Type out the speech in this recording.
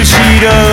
receipt of